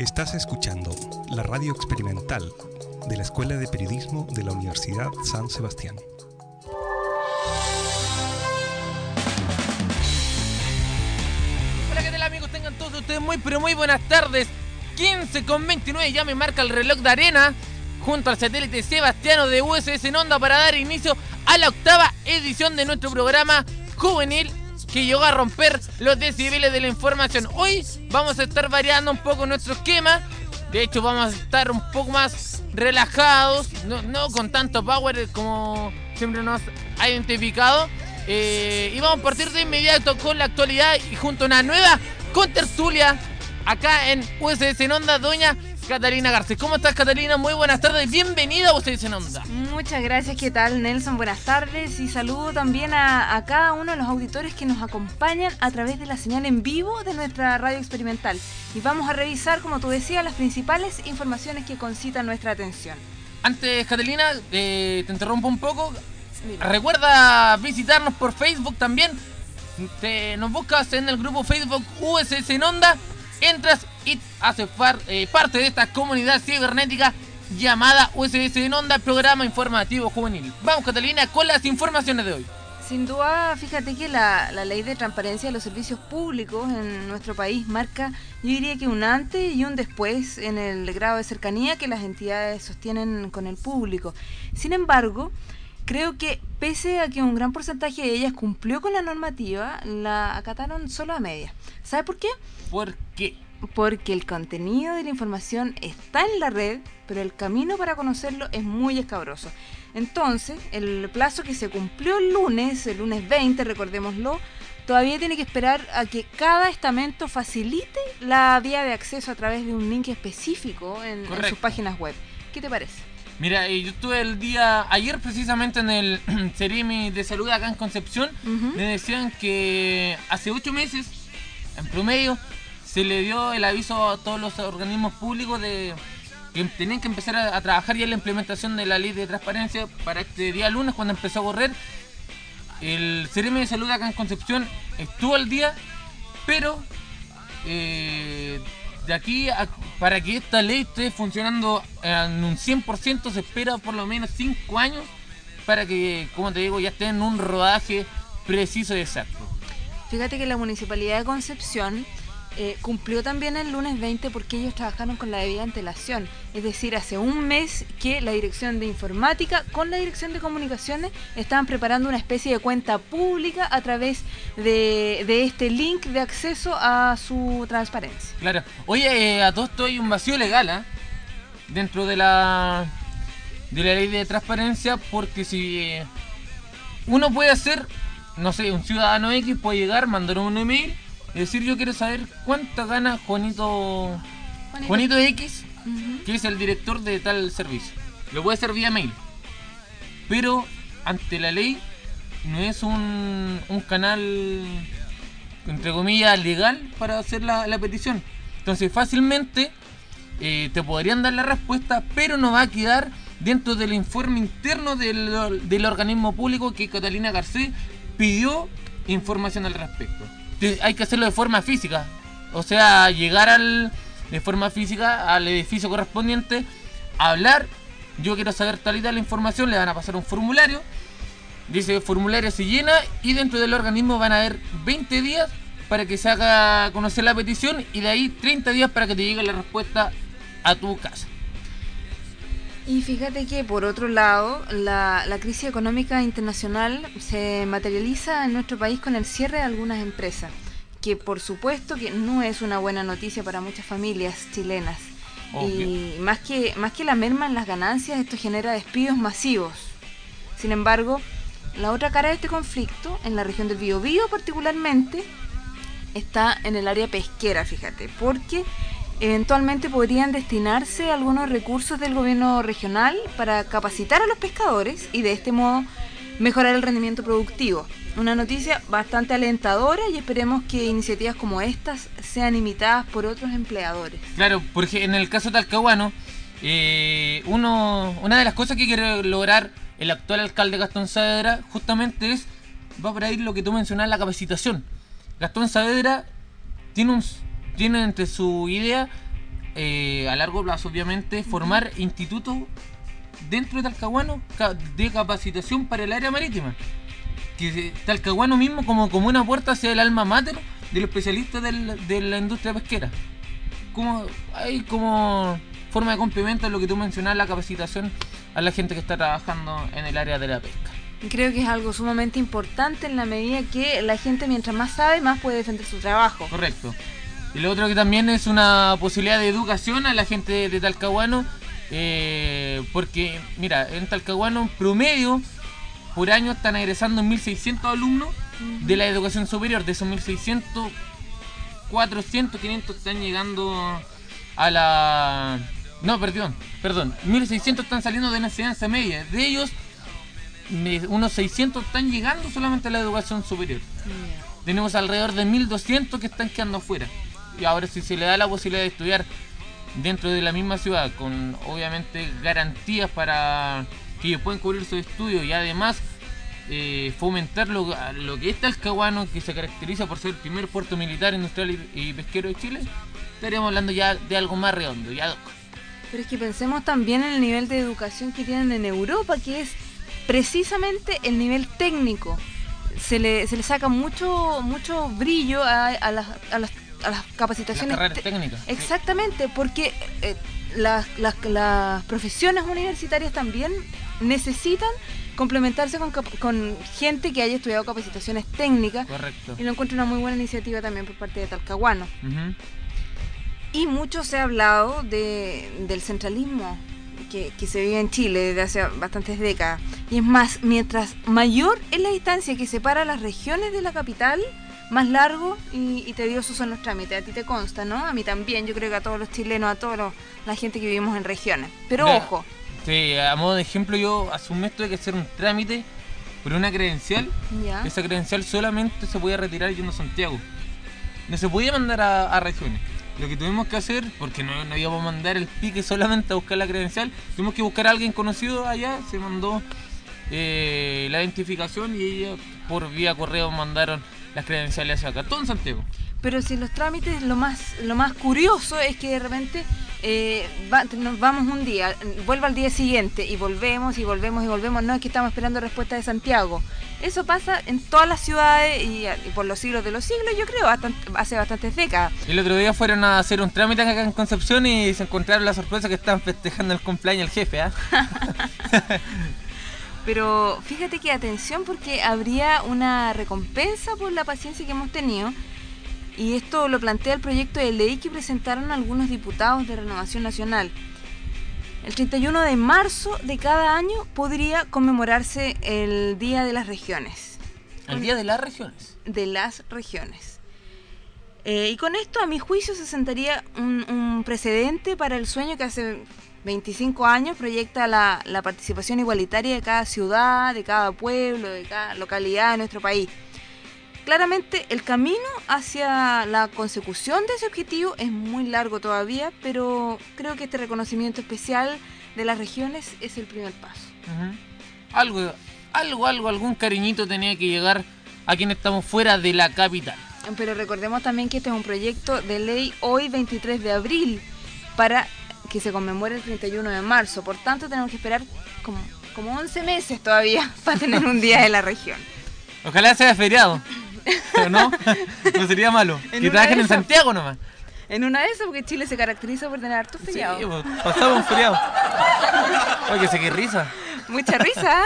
Estás escuchando la radio experimental de la Escuela de Periodismo de la Universidad San Sebastián. Hola, ¿qué tal amigos? Tengan todos ustedes muy, pero muy buenas tardes. 15 con 29 ya me marca el reloj de arena junto al satélite Sebastiano de USS en Onda para dar inicio a la octava edición de nuestro programa juvenil que llegó a romper los decibeles de la información. Hoy vamos a estar variando un poco nuestro esquema. De hecho, vamos a estar un poco más relajados, no, con tanto power como siempre nos ha identificado. Eh, y vamos a partir de inmediato con la actualidad y junto a una nueva contertulia acá en USS en Onda, doña Catalina Garcés. ¿Cómo estás, Catalina? Muy buenas tardes. Bienvenida a USS en Onda. Muchas gracias, ¿qué tal, Nelson? Buenas tardes y saludo también a, a, cada uno de los auditores que nos acompañan a través de la señal en vivo de nuestra radio experimental. Y vamos a revisar, como tú decías, las principales informaciones que concitan nuestra atención. Antes, Catalina, eh, te interrumpo un poco. Mira. Recuerda visitarnos por Facebook también. Te, nos buscas en el grupo Facebook USS en Onda. Entras y haces par, eh, parte de esta comunidad cibernética llamada USS en Onda, programa informativo juvenil. Vamos, Catalina, con las informaciones de hoy. Sin duda, fíjate que la, la, ley de transparencia de los servicios públicos en nuestro país marca, yo diría que un antes y un después en el grado de cercanía que las entidades sostienen con el público. Sin embargo, creo que pese a que un gran porcentaje de ellas cumplió con la normativa, la acataron solo a media. ¿Sabe por qué? ¿Por qué? Porque el contenido de la información está en la red, pero el camino para conocerlo es muy escabroso. Entonces, el plazo que se cumplió el lunes, el lunes 20, recordémoslo, todavía tiene que esperar a que cada estamento facilite la vía de acceso a través de un link específico en, en sus páginas web. ¿Qué te parece? Mira, yo estuve el día, ayer precisamente en el Ceremi de Salud acá en Concepción, uh -huh. me decían que hace ocho meses, en promedio, se le dio el aviso a todos los organismos públicos de que tenían que empezar a, trabajar ya la implementación de la ley de transparencia para este día lunes cuando empezó a correr. El CRM de Salud acá en Concepción estuvo al día, pero eh, de aquí para que esta ley esté funcionando en un 100% se espera por lo menos 5 años para que, como te digo, ya esté en un rodaje preciso y exacto. Fíjate que la Municipalidad de Concepción eh, cumplió también el lunes 20 porque ellos trabajaron con la debida antelación. Es decir, hace un mes que la Dirección de Informática con la Dirección de Comunicaciones estaban preparando una especie de cuenta pública a través de, este link de acceso a su transparencia. Claro. Oye, eh, a todo esto hay un vacío legal ¿eh? dentro de la, de la ley de transparencia porque si uno puede hacer, no sé, un ciudadano X puede llegar, mandar un email es decir, yo quiero saber cuánto gana Juanito Juanito, Juanito X, uh -huh. que es el director de tal servicio. Lo puede hacer vía mail. Pero ante la ley no es un, un canal, entre comillas, legal para hacer la, la petición. Entonces fácilmente eh, te podrían dar la respuesta, pero no va a quedar dentro del informe interno del, del organismo público que Catalina Garcés pidió información al respecto hay que hacerlo de forma física. O sea, llegar al, de forma física al edificio correspondiente, hablar, yo quiero saber tal y tal información, le van a pasar un formulario, dice el formulario se llena y dentro del organismo van a haber 20 días para que se haga conocer la petición y de ahí 30 días para que te llegue la respuesta a tu casa. Y fíjate que por otro lado, la, la, crisis económica internacional se materializa en nuestro país con el cierre de algunas empresas, que por supuesto que no es una buena noticia para muchas familias chilenas. Obvio. Y más que, más que la merma en las ganancias, esto genera despidos masivos. Sin embargo, la otra cara de este conflicto, en la región del Biobío particularmente, está en el área pesquera, fíjate, porque eventualmente podrían destinarse algunos recursos del gobierno regional para capacitar a los pescadores y de este modo mejorar el rendimiento productivo. Una noticia bastante alentadora y esperemos que iniciativas como estas sean imitadas por otros empleadores. Claro, porque en el caso talcahuano, eh, una de las cosas que quiere lograr el actual alcalde Gastón Saavedra justamente es, va por ahí lo que tú mencionas, la capacitación. Gastón Saavedra tiene un tiene entre su idea eh, a largo plazo, obviamente, formar institutos dentro de Talcahuano ca- de capacitación para el área marítima. Que Talcahuano mismo como, como una puerta hacia el alma mater de los especialistas del- de la industria pesquera. Como, hay como forma de complemento a lo que tú mencionas, la capacitación a la gente que está trabajando en el área de la pesca. Creo que es algo sumamente importante en la medida que la gente mientras más sabe, más puede defender su trabajo. Correcto. Y lo otro que también es una posibilidad de educación a la gente de, Talcahuano, eh, porque, mira, en Talcahuano en promedio por año están egresando 1.600 alumnos de la educación superior. De esos 1.600, 400, 500 están llegando a la... No, perdón, perdón. 1.600 están saliendo de la enseñanza media. De ellos, unos 600 están llegando solamente a la educación superior tenemos alrededor de 1200 que están quedando afuera. Y ahora si se le da la posibilidad de estudiar dentro de la misma ciudad, con obviamente garantías para que puedan cubrir sus estudios y además eh, fomentar lo, lo que es Talcahuano, que se caracteriza por ser el primer puerto militar, industrial y, pesquero de Chile, estaríamos hablando ya de algo más redondo. Ya, Pero es que pensemos también en el nivel de educación que tienen en Europa, que es precisamente el nivel técnico. Se le, se le saca mucho mucho brillo a, a las, a las- a las las capacitaciones. carreras te- técnicas. sí. Exactamente, porque eh, las, las- las profesiones universitarias también necesitan complementarse con, con gente que haya estudiado capacitaciones técnicas. Correcto. Y lo encuentro una muy buena iniciativa también por parte de Talcahuano. Ujú. Y mucho se ha hablado de, del centralismo que, que se vive en Chile desde hace bastantes décadas. Y es más, mientras mayor es la distancia que separa las regiones de la capital, más largo y, y tediosos son los trámites. A ti te consta, ¿no? A mí también, yo creo que a todos los chilenos, a toda la gente que vivimos en regiones. Pero Ya. ojo, Sí, a modo de ejemplo, yo hace un mes tuve que hacer un trámite por una credencial ya. Esa credencial solamente se podía retirar yendo a Santiago. No se podía mandar a, a regiones. Lo que tuvimos que hacer, porque no, no íbamos a mandar el pique solamente a buscar la credencial, tuvimos que buscar a alguien conocido allá, se mandó eh, la identificación y ella por vía correo mandaron las credenciales acá, todo en Santiago. Pero si los trámites, lo más, lo más curioso es que de repente eh, va- nos vamos un día, vuelve al día siguiente y volvemos y volvemos y volvemos. No es que estamos esperando respuesta de Santiago. Eso pasa en todas las ciudades y, y por los siglos de los siglos, yo creo, hace bastantes décadas. El otro día fueron a hacer un trámite acá en Concepción y se encontraron la sorpresa que estaban festejando el cumpleaños del jefe, ¿ah? Pero fíjate que atención porque habría una recompensa por la paciencia que hemos tenido. Y esto lo plantea el proyecto de ley que presentaron algunos diputados de Renovación Nacional. El 31 de marzo de cada año podría conmemorarse el Día de las Regiones. El día de las regiones. De las regiones. Eh, y con esto, a mi juicio, se sentaría un, un precedente para el sueño que hace 25 años proyecta la, la participación igualitaria de cada ciudad, de cada pueblo, de cada localidad de nuestro país. Claramente el camino hacia la consecución de ese objetivo es muy largo todavía, pero creo que este reconocimiento especial de las regiones es el primer paso. Algo, algo, algo, algún cariñito tenía que llegar a quienes estamos fuera de la capital. Pero recordemos también que este es un proyecto de ley hoy 23 de abril para que se conmemore el 31 de marzo. Por tanto, tenemos que esperar como, como 11 meses todavía para tener un día de la región. Ojalá sea feriado. ¿O no? No sería malo. En que trabajen en. Santiago nomás. En una de esas, porque Chile se caracteriza por tener hartos Sí, feriados. pues, pasamos un feriado. Oye, sé qué risa. Mucha risa.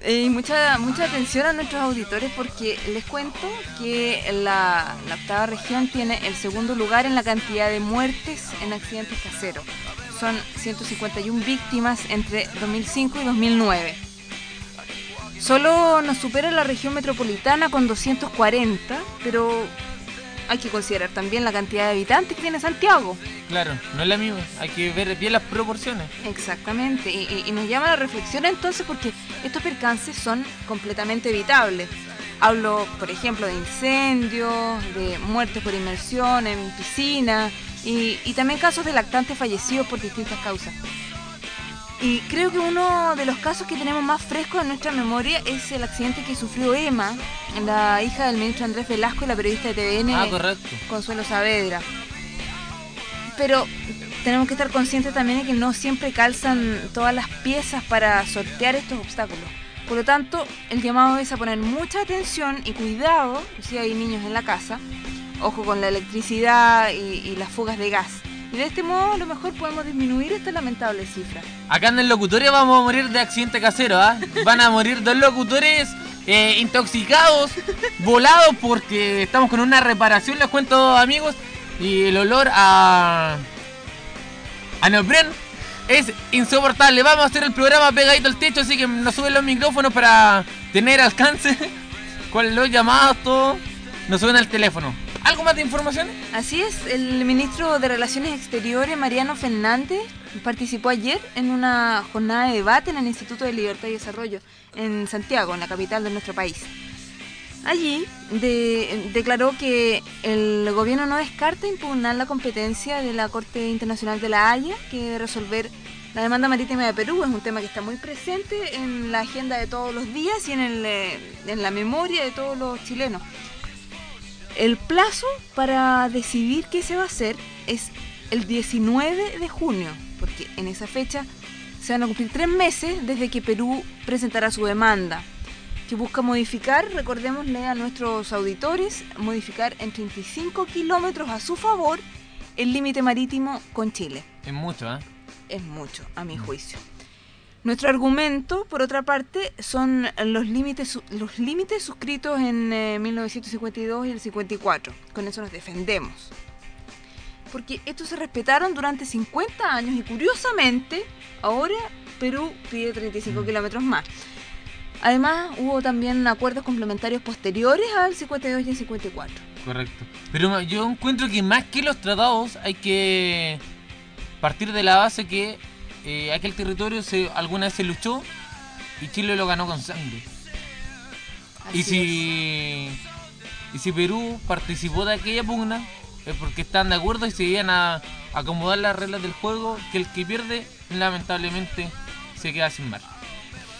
¿Eh? Mucha, mucha atención a nuestros auditores porque les cuento que la octava región tiene el segundo lugar en la cantidad de muertes en accidentes caseros. Son 151 víctimas entre 2005 y 2009. Solo nos supera la región metropolitana con 240, pero hay que considerar también la cantidad de habitantes que tiene Santiago. Claro, no es la misma. Hay que ver bien las proporciones. Exactamente, y, y- y nos llama la reflexión entonces porque estos percances son completamente evitables. Hablo, por ejemplo, de incendios, de muertes por inmersión en piscina y, y también casos de lactantes fallecidos por distintas causas. Y creo que uno de los casos que tenemos más frescos en nuestra memoria es el accidente que sufrió Emma, la hija del ministro Andrés Velasco y la periodista de TVN Ah, correcto. Consuelo Saavedra. pero tenemos que estar conscientes también de que no siempre calzan todas las piezas para sortear estos obstáculos. Por lo tanto, el llamado es a poner mucha atención y cuidado si hay niños en la casa. Ojo con la electricidad y, y las fugas de gas. Y de este modo a lo mejor podemos disminuir esta lamentable cifra. Acá en el locutorio vamos a morir de accidente casero, ¿ah? Van a morir dos locutores eh, intoxicados, volados, porque estamos con una reparación, les cuento amigos, y el olor a... a neopren es insoportable. Vamos a hacer el programa pegadito al techo, así que nos suben los micrófonos para tener alcance con los llamados, todo. Nos suben al teléfono. ¿Algo más de información? Así es, el ministro de Relaciones Exteriores, Mariano Fernández, participó ayer en una jornada de debate en el Instituto de Libertad y Desarrollo en Santiago, en la capital de nuestro país. Allí de- declaró que el gobierno no descarta impugnar la competencia de la Corte Internacional de la Haya, que debe resolver la demanda marítima de Perú. Es un tema que está muy presente en la agenda de todos los días y en, eh, en la memoria de todos los chilenos. El plazo para decidir qué se va a hacer es el 19 de junio, porque en esa fecha se van a cumplir tres meses desde que Perú presentará su demanda, que busca modificar, recordémosle a nuestros auditores, modificar en 35 kilómetros a su favor el límite marítimo con Chile. Es mucho, ¿eh? Es mucho, a mi juicio. Nuestro argumento, por otra parte, son los límites los límites suscritos en eh, 1952 y el 54. Con eso nos defendemos. Porque estos se respetaron durante 50 años y curiosamente ahora Perú pide 35 kilómetros más. Además hubo también acuerdos complementarios posteriores al 52 y el 54. Correcto. Pero yo encuentro que más que los tratados hay que partir de la base que eh, aquel territorio se, alguna vez se luchó y Chile lo ganó con sangre. y si y si Perú participó de aquella pugna es porque están de acuerdo y se iban a acomodar las reglas del juego que el que pierde lamentablemente se queda sin mar.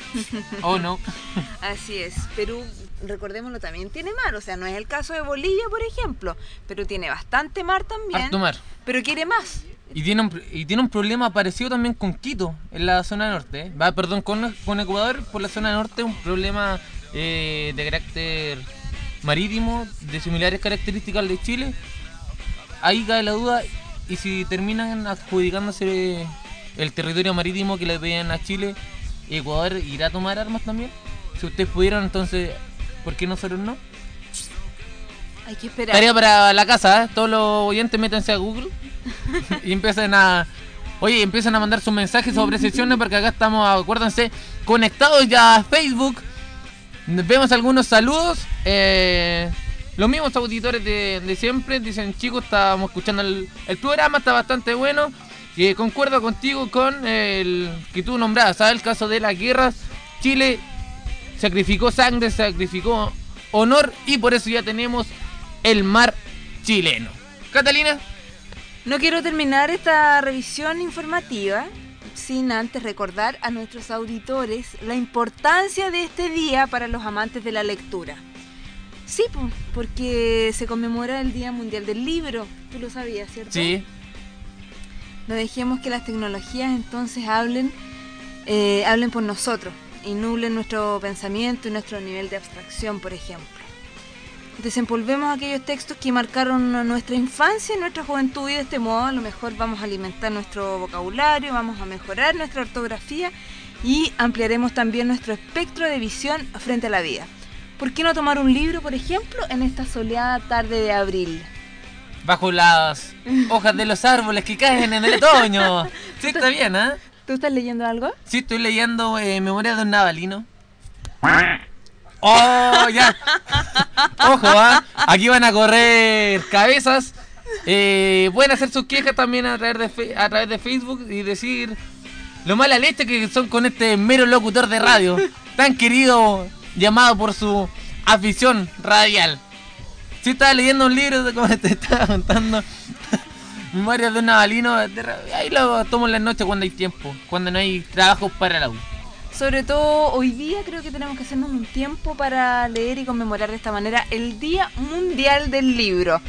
¿O no? Así es, Perú, recordémoslo, también tiene mar, o sea, no es el caso de Bolivia, por ejemplo, pero tiene bastante mar también, Harto mar. pero quiere más. Y tiene, un, y tiene un problema parecido también con Quito, en la zona norte. ¿eh? Va, perdón, con, con Ecuador, por la zona norte, un problema eh, de carácter marítimo, de similares características al de Chile. Ahí cae la duda, y si terminan adjudicándose el territorio marítimo que le pedían a Chile, ¿Ecuador irá a tomar armas también? Si ustedes pudieran, entonces, ¿por qué nosotros no? Hay que esperar. Tarea para la casa, ¿eh? todos los oyentes métanse a Google y empiezan a. Oye, empiezan a mandar sus mensajes sobre sesiones porque acá estamos, acuérdense, conectados ya a Facebook. Vemos algunos saludos. eh, los mismos auditores de, de siempre dicen, chicos, estábamos escuchando el, el programa, está bastante bueno. Y concuerdo contigo con el que tú nombrabas, ¿sabes? El caso de las guerras. Chile sacrificó sangre, sacrificó honor y por eso ya tenemos el mar chileno. Catalina, No quiero terminar esta revisión informativa sin antes recordar a nuestros auditores la importancia de este día para los amantes de la lectura. Sí, po, porque se conmemora el Día Mundial del Libro, tú lo sabías, ¿cierto? sí, No dejemos que las tecnologías entonces hablen, eh, hablen por nosotros y nublen nuestro pensamiento y nuestro nivel de abstracción, por ejemplo. Desempolvemos aquellos textos que marcaron nuestra infancia y nuestra juventud y de este modo a lo mejor vamos a alimentar nuestro vocabulario, vamos a mejorar nuestra ortografía y ampliaremos también nuestro espectro de visión frente a la vida. ¿Por qué no tomar un libro, por ejemplo, en esta soleada tarde de abril? bajo las hojas de los árboles que caen en el otoño. Sí, está bien, ¿eh? ¿Tú estás leyendo algo? Sí, estoy leyendo eh, Memoria de un Navalino. ¡Oh, ya! Ojo, ¿ah? Aquí van a correr cabezas. Eh, pueden hacer sus quejas también a través, de a través de Facebook y decir lo mala leche que son con este mero locutor de radio. Tan querido, llamado por su afición radial. Si estaba leyendo un libro, como te estaba contando, Memorias de un Navalino, ahí lo tomo en la noche cuando hay tiempo, cuando no hay trabajos para la U. Sobre todo hoy día creo que tenemos que hacernos un tiempo para leer y conmemorar de esta manera el Día Mundial del Libro.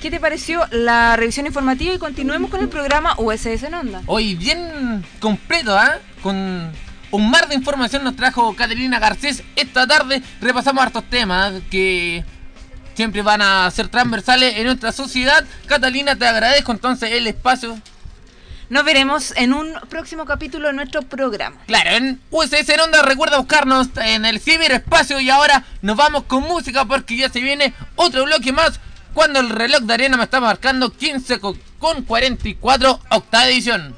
¿Qué te pareció la revisión informativa? Y continuemos con el programa USS en Onda. Hoy bien completo, ¿ah? Con un mar de información nos trajo Caterina Garcés. Esta tarde repasamos hartos temas que siempre van a ser transversales en nuestra sociedad. Catalina, te agradezco entonces el espacio. Nos veremos en un próximo capítulo de nuestro programa. Claro, en USS en Onda recuerda buscarnos en el ciberespacio y ahora nos vamos con música porque ya se viene otro bloque más cuando el reloj de arena me está marcando 15 con 44 octava edición.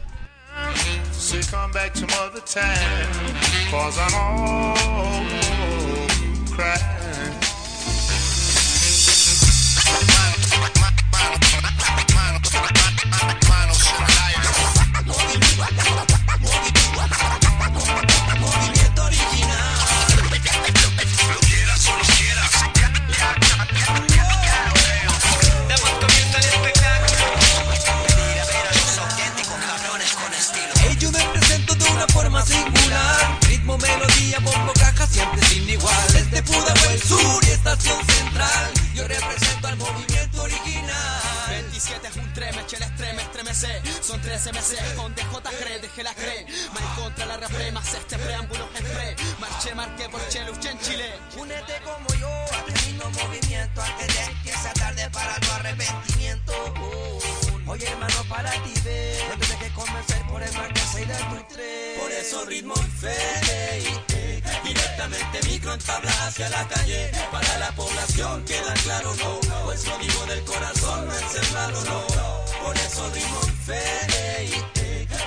Hacia la calle. Para la población queda claro, no, pues lo digo del corazón, no encerrado, no. Por eso ritmo y fe,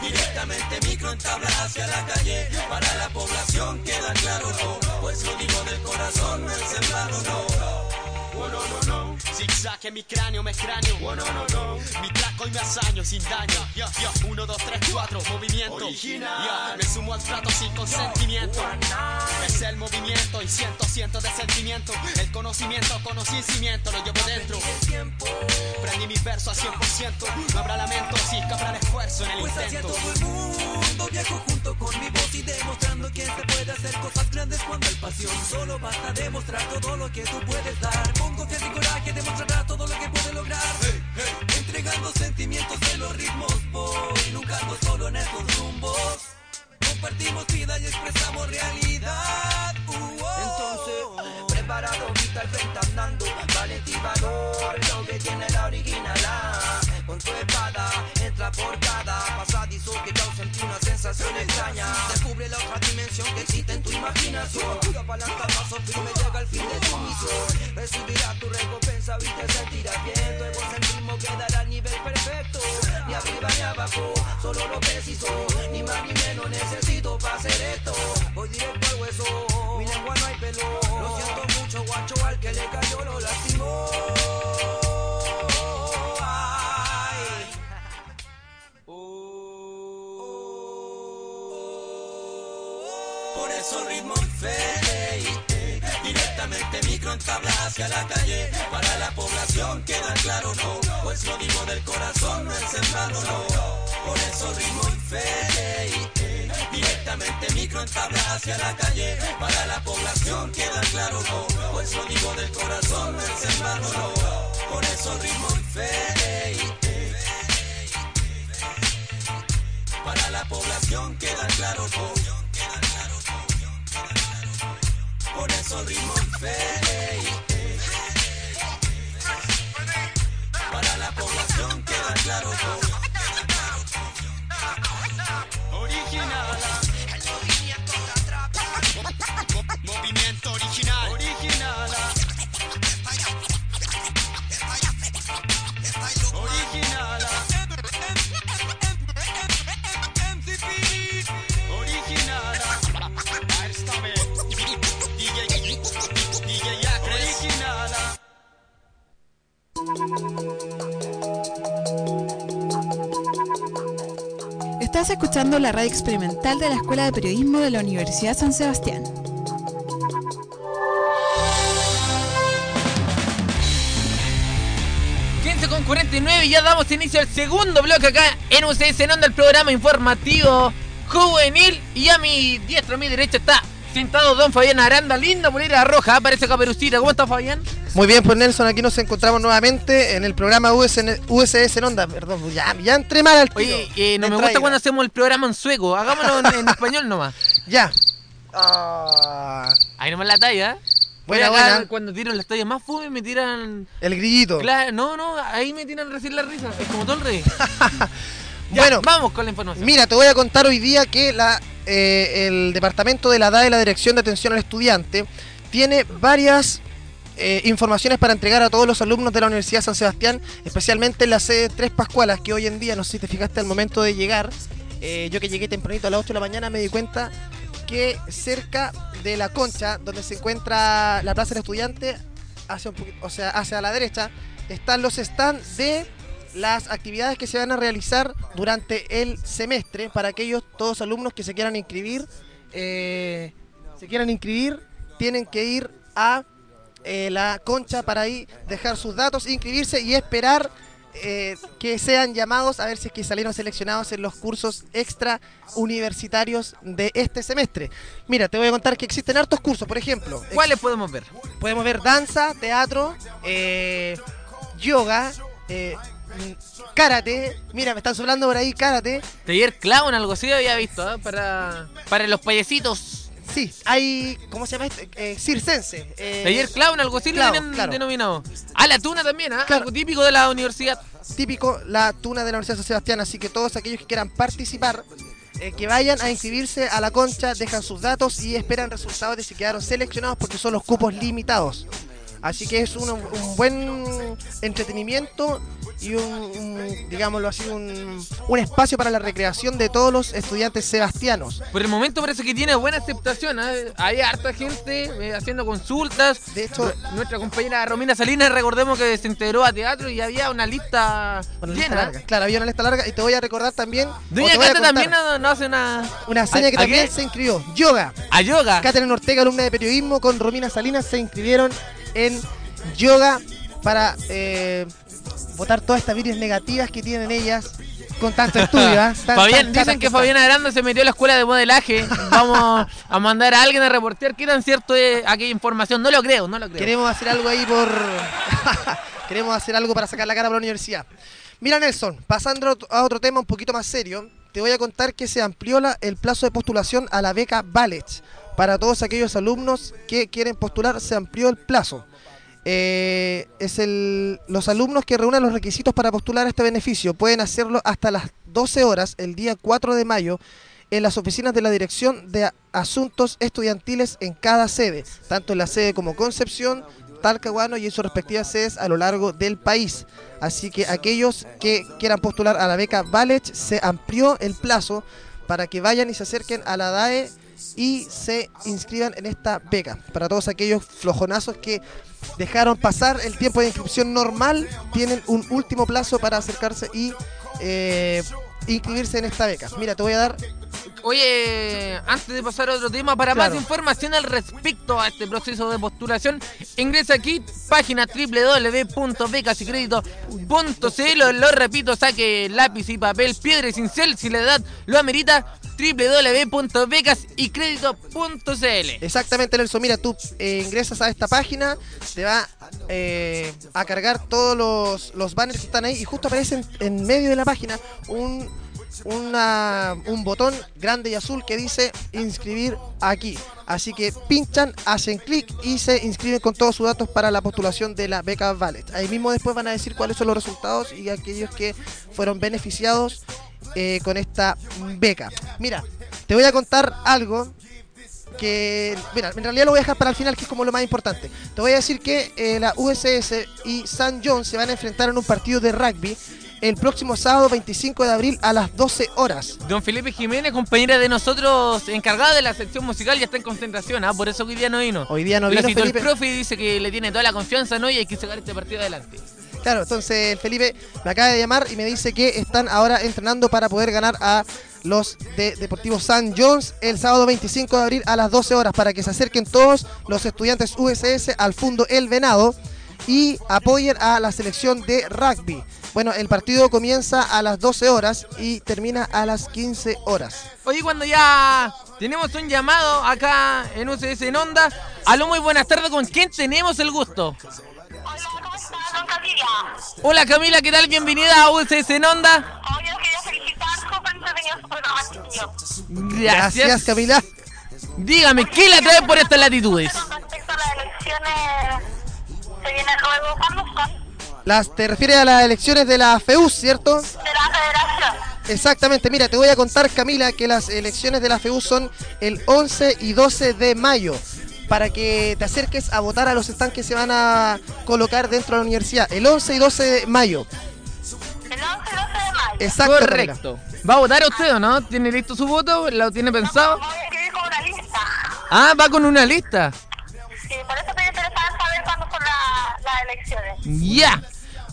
directamente micro entabla hacia la calle. Para la población queda claro, no, pues lo digo del corazón, no encerrado, no. Oh, no, no, no. Zigzag en mi cráneo, me cráneo. Oh, no, no, no. Mi traco y me hazaño sin daño. Yeah, yeah. Uno, dos, tres, cuatro, movimiento. Original. Me sumo al trato sin consentimiento. Es el movimiento y siento, cientos de sentimiento. El conocimiento, conocimiento, lo llevo dentro. Prendí mi verso a 100%. No habrá lamento, sí que habrá esfuerzo en el pues intento. todo el mundo viajo junto con mi voz y demostrando que se puede hacer cosas grandes cuando hay pasión. Solo basta demostrar todo lo que tú puedes dar con confianza y coraje demostrarás todo lo que puede lograr. Entregando sentimientos de los ritmos voy, nunca ando solo en estos rumbos. Compartimos vida y expresamos realidad. Uh, oh. Entonces, preparado, vista al frente andando, valentía valor, lo que tiene la original. Con tu espada, entra por cada pasadizo que causa en ti una sensación extraña. Descubre la otra dimensión que existe en tu imaginación. Apalanca paso firme, llega al fin de tu misión. Recibirás tu recompensa y te sentirás bien. Tu egocentrismo quedará al nivel perfecto. Ni arriba ni abajo, solo lo preciso. Ni más ni menos necesito para hacer esto. Voy directo al hueso, mi lengua no hay pelo. Lo siento mucho, guacho, al que le cayó lo lastimó. Por eso ritmo y fe, entabla hacia la calle. Para la población queda claro, no, pues lo digo del corazón, no es sembrado, no. Por eso ritmo y fe, directamente micro entabla hacia la calle. Para la población queda claro, no, pues lo digo del corazón, no es sembrado, no. Por eso ritmo y fe. Para la población queda claro, no. Por eso ritmo fe. Para la población queda claro. Estás escuchando la radio experimental de la Escuela de Periodismo de la Universidad San Sebastián. con 49 y ya damos inicio al segundo bloque acá en UCS en onda el programa informativo juvenil y a mi diestra, a mi derecha está sentado don Fabián Aranda, linda polera roja, parece caperucita. ¿Cómo está Fabián? Muy bien, pues Nelson, aquí nos encontramos nuevamente en el programa USN USS en Onda. Perdón, pues ya, ya entré mal al tiro. Oye, eh, no me gusta cuando hacemos el programa en sueco. Hagámoslo en, en español nomás. Ya. Ah, Ahí nomás la talla. Buena, acá, buena. Cuando tiro las tallas más fome me tiran... el grillito. Claro, no, no, ahí me tiran recién la risa. Es como todo el rey. Ya, Bueno, vamos con la información. Mira, te voy a contar hoy día que la, eh, el departamento de la DAE, la Dirección de Atención al Estudiante, tiene varias eh, informaciones para entregar a todos los alumnos de la Universidad de San Sebastián, especialmente en la sede Tres Pascualas, que hoy en día, no sé si te fijaste al momento de llegar, eh, yo que llegué tempranito a las 8 de la mañana me di cuenta que cerca de la concha, donde se encuentra la Plaza del Estudiante, hacia o sea, hacia la derecha, están los stands de las actividades que se van a realizar durante el semestre para aquellos todos alumnos que se quieran inscribir. eh, se quieran inscribir, tienen que ir a eh, la concha para ahí dejar sus datos, inscribirse y esperar eh, que sean llamados a ver si es que salieron seleccionados en los cursos extra universitarios de este semestre. Mira, te voy a contar que existen hartos cursos, por ejemplo. ¿Cuáles podemos ver? Podemos ver danza, teatro, eh, yoga, eh, mm, karate. Mira, me están soplando por ahí karate. Taller clown, algo así había visto, ¿eh? Para, para los payasitos. Sí, hay. ¿Cómo se llama esto? Eh, circense. eh, Taller clown, algo así lo tienen claro. denominado. Ah, la tuna también, ¿ah? Claro. Algo típico de la universidad. típico la tuna de la Universidad de San Sebastián. Así que todos aquellos que quieran participar, eh, que vayan a inscribirse a la concha, dejan sus datos y esperan resultados de si quedaron seleccionados porque son los cupos limitados. Así que es un, un buen entretenimiento y un, un, digámoslo así, un, un espacio para la recreación de todos los estudiantes sebastianos. Por el momento parece que tiene buena aceptación. ¿eh? Hay harta gente eh, haciendo consultas. De hecho- nuestra compañera Romina Salinas, recordemos que se integró a teatro y había una lista Una lista larga. Claro, había una lista larga y te voy a recordar también. Doña Cata también no, no hace una. Una seña que ¿A- a también qué? se inscribió. Yoga. A yoga. Catherine Ortega, alumna de periodismo, con Romina Salinas se inscribieron en yoga para eh, votar todas estas virus negativas que tienen ellas con tanto estudio. Tan- Fabián, tan dicen que. Fabián Aranda se metió a la escuela de modelaje. Vamos a mandar a alguien a reportear qué tan cierto es aquella información. No lo creo, no lo creo. Queremos hacer algo ahí por. Queremos hacer algo para sacar la cara por la universidad. Mira, Nelson, pasando a otro tema un poquito más serio, te voy a contar que se amplió la- el plazo de postulación a la beca Ballet. Para todos aquellos alumnos que quieren postular, se amplió el plazo. Eh, es el, los alumnos que reúnan los requisitos para postular a este beneficio pueden hacerlo hasta las 12 horas el día 4 de mayo en las oficinas de la Dirección de Asuntos Estudiantiles en cada sede, tanto en la sede como Concepción, Talcahuano y en sus respectivas sedes a lo largo del país. Así que aquellos que quieran postular a la beca Ballet se amplió el plazo para que vayan y se acerquen a la DAE y se inscriban en esta beca. Para todos aquellos flojonazos que dejaron pasar el tiempo de inscripción normal, tienen un último plazo para acercarse y eh, inscribirse en esta beca. Mira, te voy a dar Oye, antes de pasar a otro tema, para Claro. más información al respecto a este proceso de postulación, ingresa aquí, página www.becasycrédito.cl. Lo repito, saque lápiz y papel, piedra y cincel si la edad lo amerita. www.becasycrédito.cl. Exactamente, Nelson. Mira, tú eh, ingresas a esta página, te va eh, a cargar todos los, los banners que están ahí y justo aparece en, en medio de la página un, una- un botón grande y azul que dice inscribir aquí. Así que pinchan, hacen clic y se inscriben con todos sus datos para la postulación de la beca Ballet. Ahí mismo después van a decir cuáles son los resultados y aquellos que fueron beneficiados eh, con esta beca. Mira, te voy a contar algo que, mira, en realidad lo voy a dejar para el final, que es como lo más importante. Te voy a decir que eh, la USS y San John se van a enfrentar en un partido de rugby el próximo sábado 25 de abril a las 12 horas. Don Felipe Jiménez, compañera de nosotros, encargada de la sección musical, ya está en concentración, ¿ah? por eso hoy día no vino. Hoy día no vino Felipe. el profe y dice que le tiene toda la confianza, ¿no? Y hay que sacar este partido adelante. Claro, entonces el Felipe me acaba de llamar y me dice que están ahora entrenando para poder ganar a los de Deportivo San Jones el sábado 25 de abril a las 12 horas para que se acerquen todos los estudiantes USS al Fundo El Venado y apoyen a la selección de rugby. Bueno, el partido comienza a las 12 horas y termina a las 15 horas. Oye, cuando ya tenemos un llamado acá en UCS en Onda, aló, muy buenas tardes, ¿con quién tenemos el gusto? con Camila. Hola Camila, ¿qué tal? Bienvenida a UCS en Onda. Hoy os quería felicitar, súper entretenido su programa, chiquillo. Gracias. Gracias, Camila. Dígame, ¿qué la trae por estas latitudes? Con respecto a las elecciones, se vienen luego, ¿cuándo son? Las, te refieres a las elecciones de la FEUS, ¿cierto? De la federación. Exactamente, mira, te voy a contar, Camila, que las elecciones de la FEU son el 11 y 12 de mayo. Para que te acerques a votar a los stands que se van a colocar dentro de la universidad. El 11 y 12 de mayo. El 11 y 12 de mayo. Exacto, Camila. Correcto. ¿Va a votar usted o no? ¿Tiene listo su voto? ¿Lo tiene pensado? Voy a escribir con una lista. Ah, va con una lista. Sí, por eso estoy las elecciones. Ya.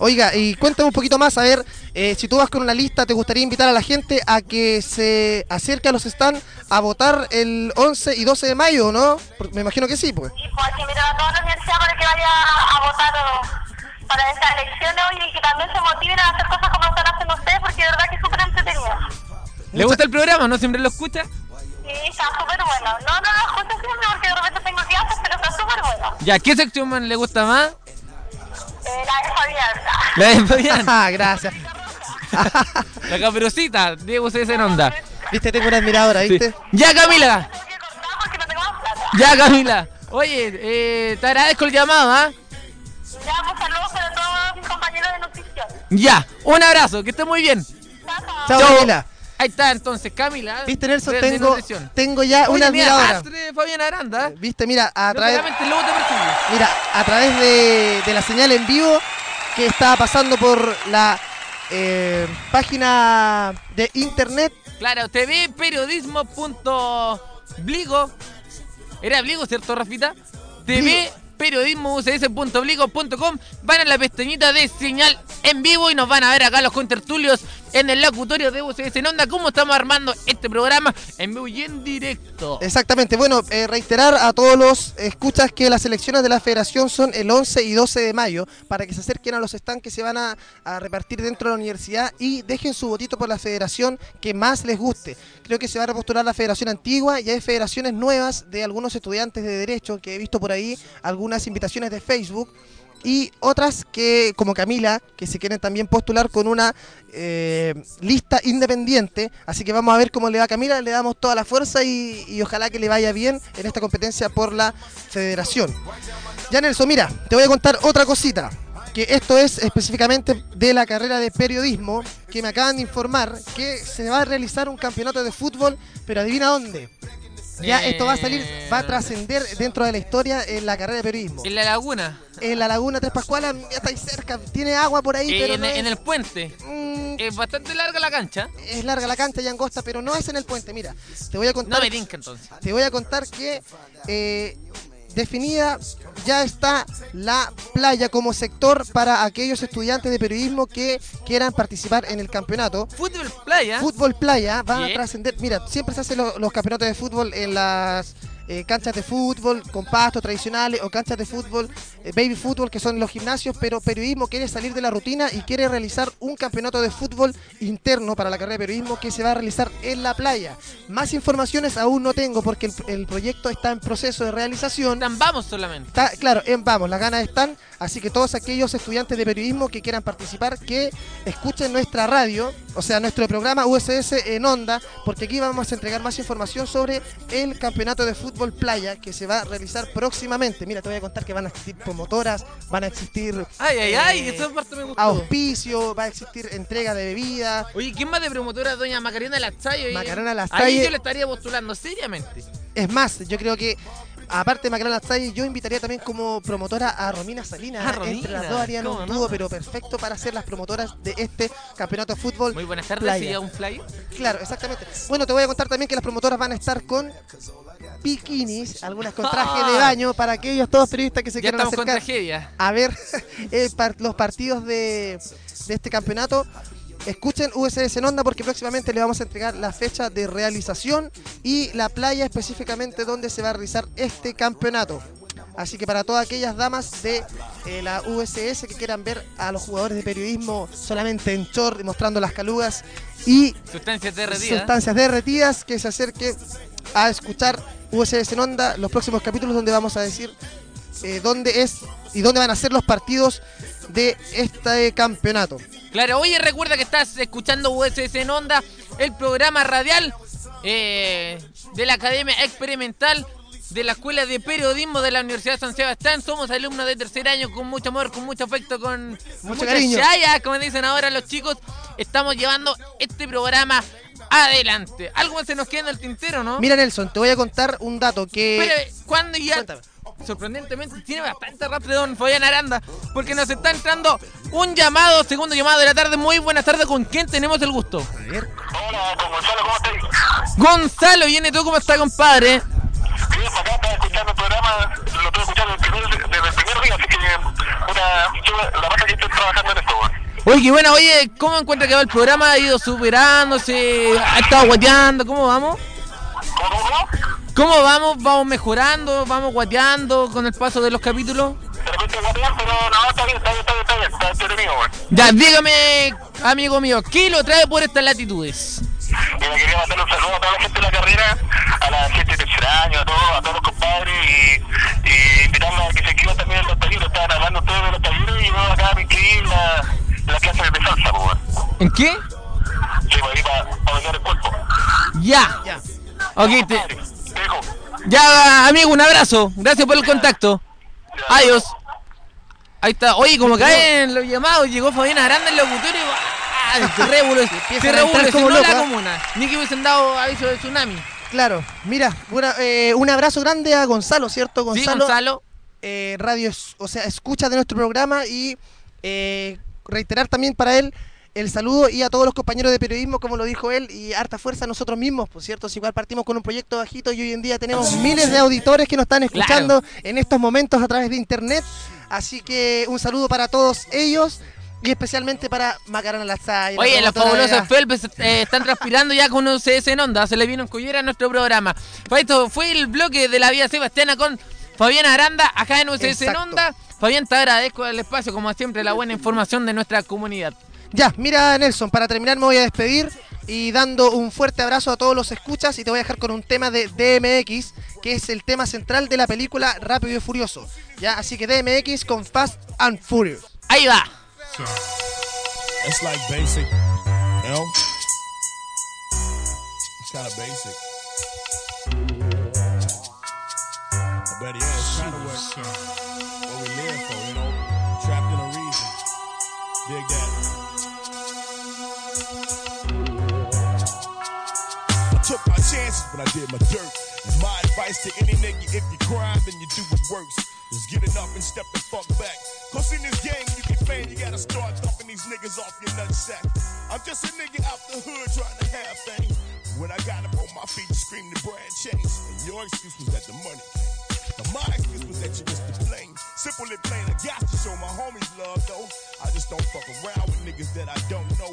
Oiga, y cuéntame un poquito más, a ver, eh, si tú vas con una lista, ¿te gustaría invitar a la gente a que se acerque a los stands a votar el 11 y 12 de mayo, ¿no? Porque me imagino que sí, pues. Y pues hay que invitar a toda la universidad para que vaya a votar o, para estas elecciones oye, y que también se motiven a hacer cosas como están haciendo ustedes porque de verdad que es súper entretenido. ¿Le gusta el programa? ¿No siempre lo escucha? Sí, está súper bueno. No, no lo escucho siempre porque de repente tengo clases, pero está súper bueno. Ya, ¿qué sección man, le gusta más? Eh, la de Fabián. La de Fabián. Ah, gracias. La caperucita, Diego UCS en Onda. Viste, tengo una admiradora, Sí. ¿viste? Ya, Camila. Ya, Camila. Oye, eh, te agradezco el llamado, ¿ah? Ya, pues saludos para todos mis compañeros de nutrición. Ya, un abrazo, que esté muy bien. Chao, chao. Chao, Chao. Camila. Ahí está entonces, Camila. Viste, Nelson, de- tengo, tengo ya Oye, una mira, admiradora. Astre Fabián Aranda. Viste, mira, a través, mira, a través de, de la señal en vivo que está pasando por la eh, página de internet. Claro, tvperiodismo.bligo. Era Bligo, ¿cierto, Rafita? TV periodismo.ucs.bligo.com van a la pestañita de señal en vivo y nos van a ver acá los contertulios en el locutorio de UCS en Onda cómo estamos armando este programa en vivo y en directo. Exactamente, bueno, eh, reiterar a todos los escuchas que las elecciones de la federación son el 11 y 12 de mayo, para que se acerquen a los stands que se van a, a repartir dentro de la universidad y dejen su votito por la federación que más les guste. Creo que se va a repostular la federación antigua y hay federaciones nuevas de algunos estudiantes de Derecho que he visto por ahí, algunas invitaciones de Facebook y otras que, como Camila, que se quieren también postular con una eh, lista independiente. Así que vamos a ver cómo le va a Camila, le damos toda la fuerza y, y ojalá que le vaya bien en esta competencia por la federación. Ya Nelson, mira, te voy a contar otra cosita. Que esto es específicamente de la carrera de periodismo, que me acaban de informar que se va a realizar un campeonato de fútbol, pero adivina dónde. Ya esto va a salir, va a trascender dentro de la historia en la carrera de periodismo. En la laguna, En la laguna Tres Pascualas, ya está ahí cerca, tiene agua por ahí, eh, pero en, no el puente. mm, Es bastante larga la cancha. es larga la cancha y angosta, pero no es en el puente. Mira, te voy a No contar, me tinca entonces. te voy a contar que eh, definida ya está la playa como sector para aquellos estudiantes de periodismo que quieran participar en el campeonato. Fútbol playa. Fútbol playa va a trascender. Mira, siempre se hacen lo- los campeonatos de fútbol en las eh, canchas de fútbol con pastos tradicionales o canchas de fútbol, eh, baby fútbol, que son los gimnasios, pero periodismo quiere salir de la rutina y quiere realizar un campeonato de fútbol interno para la carrera de periodismo que se va a realizar en la playa. Más informaciones aún no tengo porque el, el proyecto está en proceso de realización. Tan vamos solamente. Está, claro, en vamos, las ganas están, así que todos aquellos estudiantes de periodismo que quieran participar, que escuchen nuestra radio, o sea, nuestro programa USS en Onda, porque aquí vamos a entregar más información sobre el campeonato de fútbol playa que se va a realizar próximamente. Mira, te voy a contar que van a existir promotoras, van a existir Ay, ay, ay, eh, esa parte me gustó. auspicio, va a existir entrega de bebidas. Oye, ¿quién más de promotora? Doña Macarena Lastayo. ahí? Macarena Ahí Lastalle. yo le estaría postulando seriamente. Es más, yo creo que aparte de Macarena Lastalle, yo invitaría también como promotora a Romina Salinas. Ah, Entre las Romina, dos harían un ¿cómo dúo, no? pero perfecto para ser las promotoras de este campeonato de fútbol. Muy buenas tardes, Playa. ¿sí, a un flyer? Claro, exactamente. Bueno, te voy a contar también que las promotoras van a estar con bikinis, algunas con traje de baño para aquellos todos periodistas que se Ya quieran estamos con acercar tragedia. a ver eh, par- los partidos de, de este campeonato. Escuchen USS en Onda porque próximamente le vamos a entregar la fecha de realización y la playa específicamente donde se va a realizar este campeonato. Así que para todas aquellas damas de eh, la USS que quieran ver a los jugadores de periodismo solamente en short, mostrando las calugas y Sustancias derretidas. sustancias derretidas, que se acerque a escuchar USS en Onda, los próximos capítulos donde vamos a decir eh, dónde es y dónde van a ser los partidos de este campeonato. Claro, oye, recuerda que estás escuchando USS en Onda, el programa radial eh, de la Academia Experimental de la Escuela de Periodismo de la Universidad de San Sebastián. Somos alumnos de tercer año con mucho amor, con mucho afecto, con mucha cariño. chaya, como dicen ahora los chicos. Estamos llevando este programa adelante. Algo se nos queda en el tintero, ¿no? Mira Nelson, te voy a contar un dato que... Pero cuando ya Cuéntame. Sorprendentemente tiene bastante rápido don Fabián Aranda, porque nos está entrando un llamado, segundo llamado de la tarde. Muy buenas tardes, ¿con quién tenemos el gusto? Hola, con Gonzalo, ¿cómo estás? Gonzalo, viene tú, ¿cómo está, compadre? Bien, acá estaba escuchando el programa, lo estoy escuchando desde el primer, desde el primer día, así que una, la pasa que estoy trabajando en esto. Oye, qué bueno, oye, ¿cómo encuentra que va el programa? ¿Ha ido superándose? ¿Ha estado guateando? ¿Cómo vamos? ¿Cómo, cómo, vamos? ¿Vamos mejorando? ¿Vamos guateando con el paso de los capítulos? De repente guatean, pero no, está bien, está bien, está bien, está bien, está entretenido, weón. Ya, dígame, amigo mío, ¿qué lo trae por estas latitudes? Mira, quería mandarle un saludo a toda la gente de la carrera, a la gente de tercer año, a todos, a todos los compadres y, y invitarlos a que se inscriban también en los talleres. Estaban hablando ustedes de los talleres y yo acá me inscribí en la, en la clase de salsa, pues. ¿En qué? Sí, para ir para, para el cuerpo. Ya. Ya. Ok, te, dejo. ya, amigo, un abrazo. Gracias por el contacto. Adiós. Ahí está. Oye, como caen los llamados, llegó Fabián Aranda, el locutor y ¡ah! se revolu- Empiezan se revolucionó la comuna. Ni que hubiesen dado aviso de tsunami. Claro, mira, una- eh, un abrazo grande a Gonzalo, ¿cierto? Sí, Gonzalo, Gonzalo. eh, radio, o sea, escucha de nuestro programa y eh, reiterar también para él el saludo y a todos los compañeros de periodismo, como lo dijo él, y harta fuerza a nosotros mismos, por cierto, si igual partimos con un proyecto bajito y hoy en día tenemos miles de auditores que nos están escuchando en estos momentos a través de internet, así que un saludo para todos ellos y especialmente para Macarena Lazay. la Oye, fabulosas la- Felps eh, están transpirando ya con un CS en onda. Se le vino en collera a nuestro programa. Pues Esto fue el bloque de la Vía Sebastiana con Fabián Aranda, acá en UCS en onda. Fabián, te agradezco el espacio, como siempre, la buena información de nuestra comunidad. Ya, mira Nelson, para terminar me voy a despedir y dando un fuerte abrazo a todos los escuchas y te voy a dejar con un tema de DMX, que es el tema central de la película Rápido y Furioso. Ya, así que DMX con Fast and Furious. Ahí va. It's like basic, you know? It's kind of basic. I did my dirt. And my advice to any nigga, if you crime, then you do it worse. Just get it up and step the fuck back. Cause in this game, you get paid, you gotta start thumping these niggas off your nutsack. I'm just a nigga out the hood trying to have things. When I got up on my feet, screamed the brand change. And your excuse was that the money came. Now my excuse was that you was to blame. Simple and plain, I got to show my homies love though. I just don't fuck around with niggas that I don't know.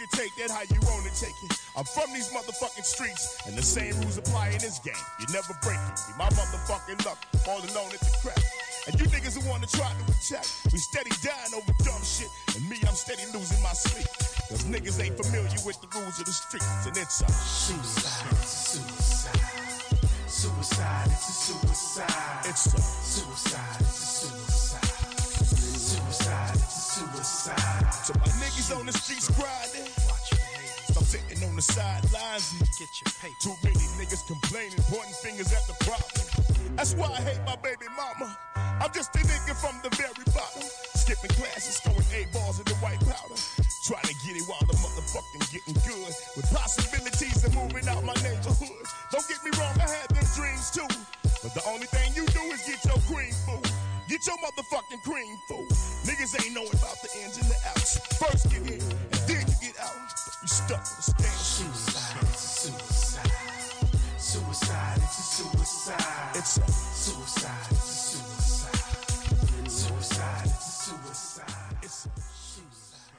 Can take that how you wanna take it. I'm from these motherfucking streets, and the same rules apply in this game. You never break it. Be my motherfucking luck, all alone at the crap. And you niggas who wanna try to attack, we steady dying over dumb shit. And me, I'm steady losing my sleep. Cause niggas ain't familiar with the rules of the streets, and it's a suicide. Suicide. Suicide, it's a suicide. It's a suicide, it's a suicide. Suicide, suicide. So my niggas on the streets grinding. Stop sitting on the sidelines get your. Too many niggas complaining, pointing fingers at the problem. That's why I hate my baby mama. I'm just a nigga from the very bottom. Skipping classes, throwing eight balls in the white powder. Trying to get it while the motherfucking getting good. With possibilities of moving out my neighborhood. Don't get me wrong, I had them dreams too. But the only thing you do is get your cream food. Get your motherfucking cream food. Niggas ain't knowing about the ins and the outs. First get in, and then you get out. You stuck with the stand. Suicide, it's a suicide. Suicide, it's a suicide. It's a suicide, it's a suicide. Suicide, it's a suicide. It's a suicide.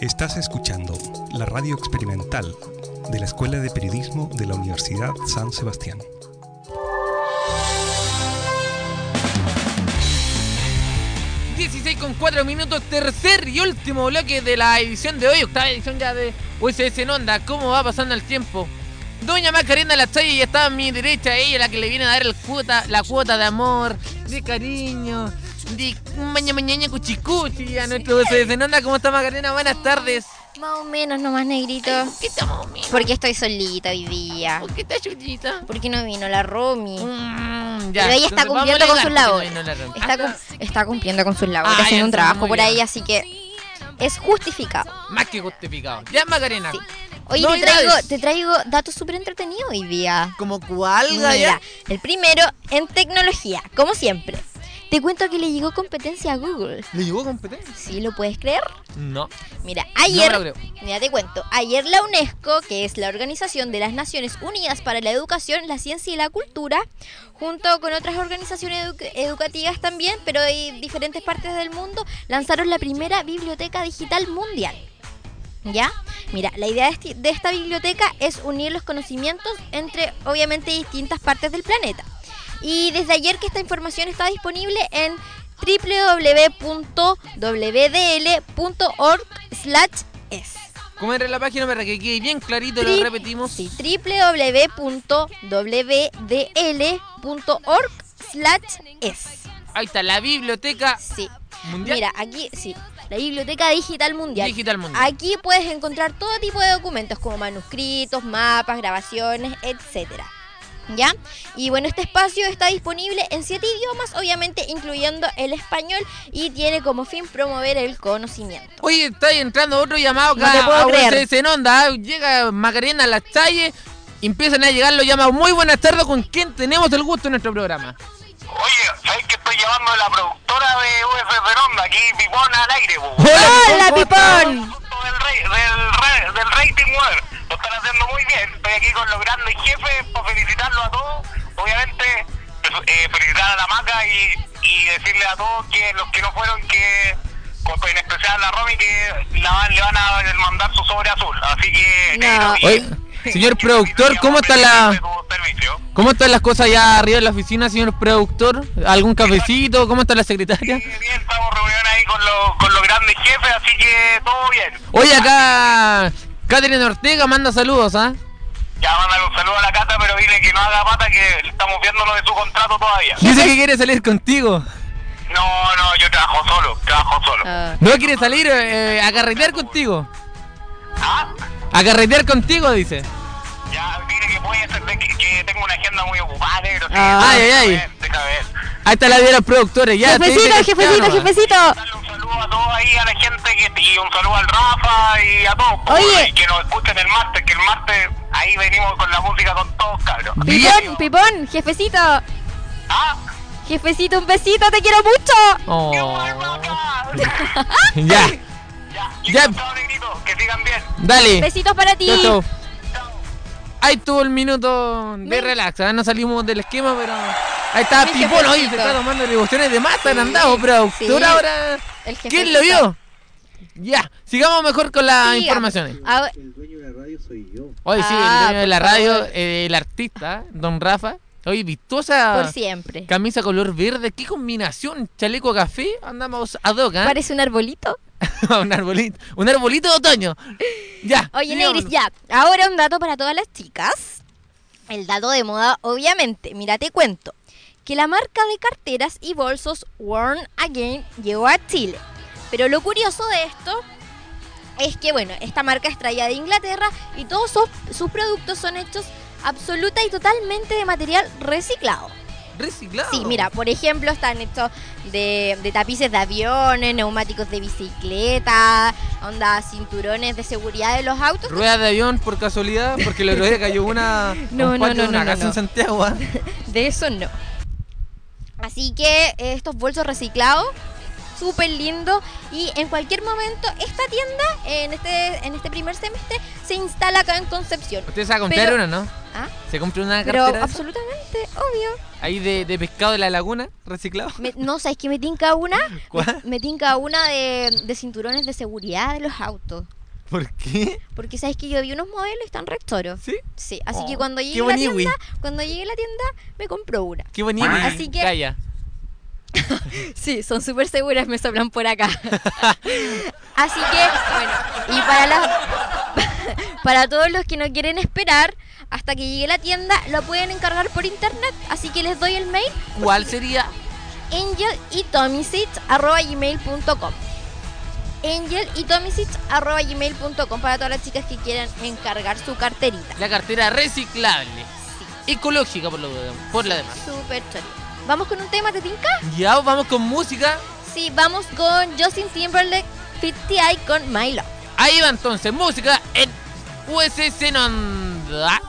Estás escuchando la radio experimental de la Escuela de Periodismo de la Universidad San Sebastián. con 4 minutos, tercer y último bloque de la edición de hoy, octava edición ya de USS en Onda. ¿Cómo va pasando el tiempo? Doña Macarena La Chaye ya está a mi derecha, ella la que le viene a dar el cuota, la cuota de amor, de cariño, de maña mañana cuchicuchi a nuestro de Nonda. ¿Cómo está Macarena? Buenas tardes. Más o menos, nomás negrito. ¿Qué estamos menos? Porque estoy solita hoy día. ¿Por qué estás chulita? Porque no vino la Romy. Mm, ya. Pero ella está Entonces, cumpliendo con sus no labores. Está, cum- está cumpliendo con sus labores, Ah, haciendo un trabajo por ahí, así que es justificado. Más que justificado. Ya, Macarena. Sí. Oye, te traigo, te traigo datos súper entretenidos hoy día. ¿Como cuál, Mira, el primero en tecnología, como siempre. Te cuento que le llegó competencia a Google. ¿Le llegó competencia? ¿Sí lo puedes creer? No. Mira, No me ayer, lo creo. mira, te cuento, ayer la UNESCO, que es la Organización de las Naciones Unidas para la Educación, la Ciencia y la Cultura, junto con otras organizaciones edu- educativas también, pero de diferentes partes del mundo, lanzaron la primera biblioteca digital mundial. ¿Ya? Mira, la idea de esta biblioteca es unir los conocimientos entre, obviamente, distintas partes del planeta. Y desde ayer que esta información está disponible en www.wdl.org/es. ¿Cómo era la página para que quede bien clarito? Lo Tri- repetimos. Sí, www.wdl.org/es. Ahí está, la biblioteca Sí. mundial. Mira, aquí sí, la Biblioteca Digital Mundial. Digital Mundial. Aquí puedes encontrar todo tipo de documentos como manuscritos, mapas, grabaciones, etcétera. ¿Ya? Y bueno, este espacio está disponible en siete idiomas, obviamente incluyendo el español, y tiene como fin promover el conocimiento. Oye, está entrando otro llamado No te puedo creer. En onda. ¿eh? Llega Macarena a las calles, empiezan a llegar los llamados. Muy buenas tardes, ¿con quién tenemos el gusto en nuestro programa? Oye, ¿sabes que estoy llamando a la productora de UFF Ronda? Aquí, Pipón al aire, po. ¡Hola, Pipón! Del, rey, del, del rating, weón. Lo están haciendo muy bien. Estoy aquí con los grandes jefes para felicitarlos a todos. Obviamente, eh, felicitar a la maca y, y decirle a todos que los que no fueron, que en especial a la Romy, que la van- le van a mandar su sobre azul. Así que... No. Señor productor, ¿cómo está la... ¿Cómo están las cosas allá arriba en la oficina, señor productor? ¿Algún cafecito? ¿Cómo está la secretaria? Bien, bien, estamos reunión ahí con los, con los grandes jefes, así que todo bien. Oye, acá Catherine Ortega manda saludos, ¿ah? Ya mándale un saludo a la Cata, pero dile que no haga pata, que estamos viendo lo de su contrato todavía. Dice que quiere salir contigo. No, no, yo trabajo solo, trabajo solo. Ah, No quiere salir eh, a carretear contigo. ¿Ah? A carretear contigo, dice. Ya, dile que puede ser de que, que tengo una agenda muy ocupada, negro. Ah. Ay, ay, ay. Deja ver. Ahí está la de los productores, ya. te jefecito, jefecito, claro. jefecito. Darle un saludo a todos ahí, a la gente, que, y un saludo al Rafa y a todos. po, Oye. y que nos escuchen el martes, que el martes ahí venimos con la música con todos, cabros. Pipón, Pipón, jefecito. ¿Ah? Jefecito, un besito, te quiero mucho. Oh. Ya, Ya, Ya. ya. Chao, negrito, que sigan bien. dale. Besitos para ti. Chau, chau. Ahí tuvo el minuto de Me- relax, ¿ah? no salimos del esquema, pero ahí está Mi Pipón, oye, se está tomando devociones de masa, han Sí, andado, productor sí. ahora. El ¿Quién lo vio? Ya, sigamos mejor con las Siga. informaciones. A ver, Hoy sí, Ah, el dueño de la radio, eh, el artista, don Rafa. Hoy vistosa por siempre. camisa color verde. ¿Qué combinación? Chaleco café. Andamos a dos, ¿ah? Parece un arbolito. un arbolito. Un arbolito de otoño. Ya. Oye. Negris, ya. Ahora un dato para todas las chicas. El dato de moda, obviamente. Mira, te cuento. Que la marca de carteras y bolsos Worn Again llegó a Chile. Pero lo curioso de esto es que, bueno, esta marca es traída de Inglaterra y todos sus, sus productos son hechos absoluta y totalmente de material reciclado. Reciclado. Sí, mira, por ejemplo, están hechos de, de tapices de aviones, neumáticos de bicicleta, onda, cinturones de seguridad de los autos. Ruedas de avión por casualidad, porque otro día cayó una, No, un no, no, de una no, no, casa no. en Santiago. ¿ah? De eso no. Así que eh, estos bolsos reciclados, súper lindo. Y en cualquier momento, esta tienda, en este, en este primer semestre, se instala acá en Concepción. Usted se va a comprar Pero- una, ¿no? ¿Ah? ¿Se compra una Pero cartera esa? absolutamente, obvio. ahí de, de pescado de la laguna reciclado? Me- no, ¿sabes que me tinca una? ¿Cuál? Me tinca una de, de cinturones de seguridad de los autos. ¿Por qué? Porque sabes que yo vi unos modelos y están rectoros. ¿Sí? Sí, así Oh, que cuando qué llegue a la tienda, cuando llegue a la tienda, me compro una. Qué bonito. Así que- Calla. Sí, son súper seguras, me soplan por acá. Así que, bueno, y para las para todos los que no quieren esperar, hasta que llegue la tienda, lo pueden encargar por internet. Así que les doy el mail ¿Cuál sería? angel y gmail.com angel y gmail.com para todas las chicas que quieran encargar su carterita. La cartera reciclable. Ecológica por, lo, por la demás. Súper chori. ¿Vamos con un tema, te tinca? Ya vamos con música. Sí, vamos con Justin Timberlake 50 con My Love. Ahí va entonces, música en USS Nonda.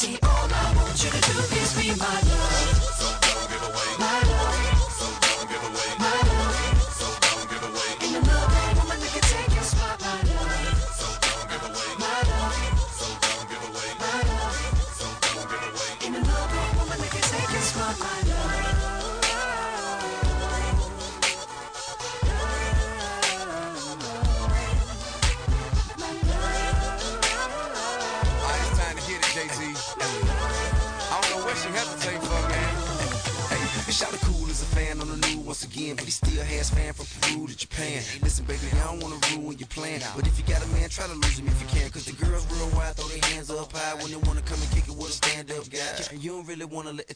Toxic.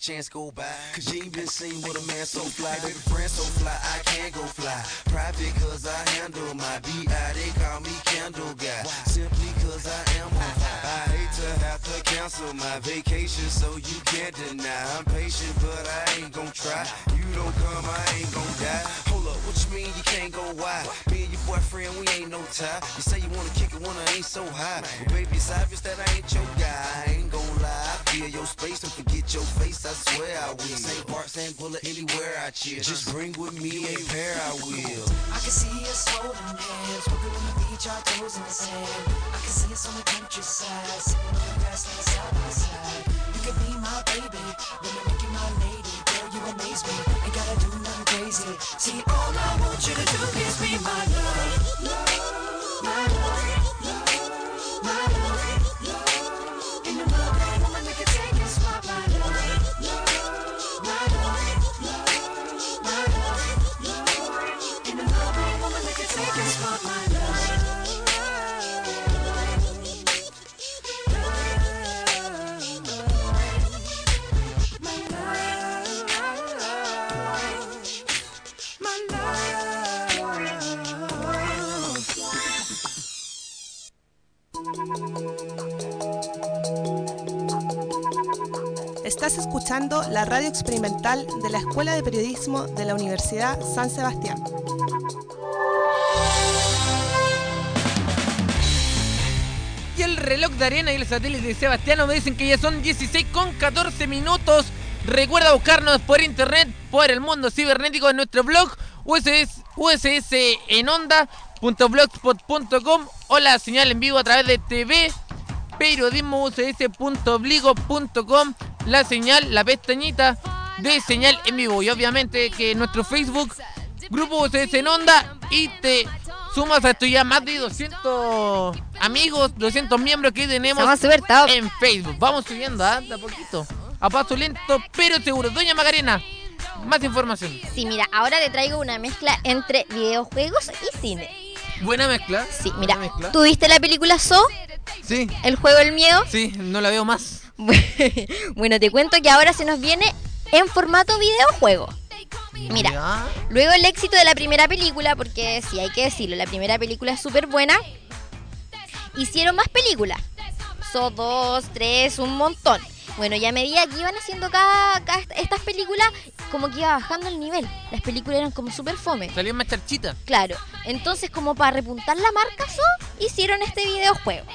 Chance go by, cause you ain't been seen with a man so fly. Baby, friend so fly, I can't go fly. Private cause I handle my B.I. They call me Candle Guy. Simply cause I am. I hate to have to cancel my vacation, so you can't deny. I'm patient, but I ain't gon' try. You don't come, I ain't gon' die. Hold up, what you mean you can't go wide? Me and your boyfriend, we ain't no tie. You say you wanna kick it when I ain't so high. But baby, it's obvious that I ain't your guy. I ain't gon' lie. I feel your space, don't forget your face. I swear I will. St. Bart, St. Bullet, anywhere I chill. Just bring with me a pair, I will. I can see us holding hands, walking on the beach, our toes in the sand. See us on the countryside, sitting on the grassland side by side. You could be my baby, let me make you my lady. Girl, you amaze me, ain't gotta do nothing crazy. See, all I want you to do is be my love, la radio experimental de la Escuela de Periodismo de la Universidad San Sebastián. Y el reloj de arena y el satélite de Sebastiano me dicen que ya son 16 con 14 minutos. Recuerda buscarnos por internet, por el mundo cibernético en nuestro blog USS, USS en onda.blogspot.com o la señal en vivo a través de TV periodismo la señal, la pestañita de señal en vivo y obviamente que nuestro Facebook grupo USS en onda y te sumas a esto ya más de 200 amigos, 200 miembros que tenemos en Facebook. Vamos subiendo de a poquito, a paso lento pero seguro. Doña Macarena, más información. Sí, mira, ahora te traigo una mezcla entre videojuegos y cine. Buena mezcla. Sí, mira, mezcla. ¿tuviste la película So? Sí. ¿El juego del miedo? Sí, no la veo más. Bueno, te cuento que ahora se nos viene en formato videojuego. Mira, Ya. luego el éxito de la primera película, porque sí hay que decirlo, la primera película es súper buena, hicieron más películas. So 2, 3, un montón. Bueno, y a medida que iban haciendo cada, cada est- estas películas, como que iba bajando el nivel. Las películas eran como súper fome. Salió más charchita. Claro, entonces como para repuntar la marca So, hicieron este videojuego.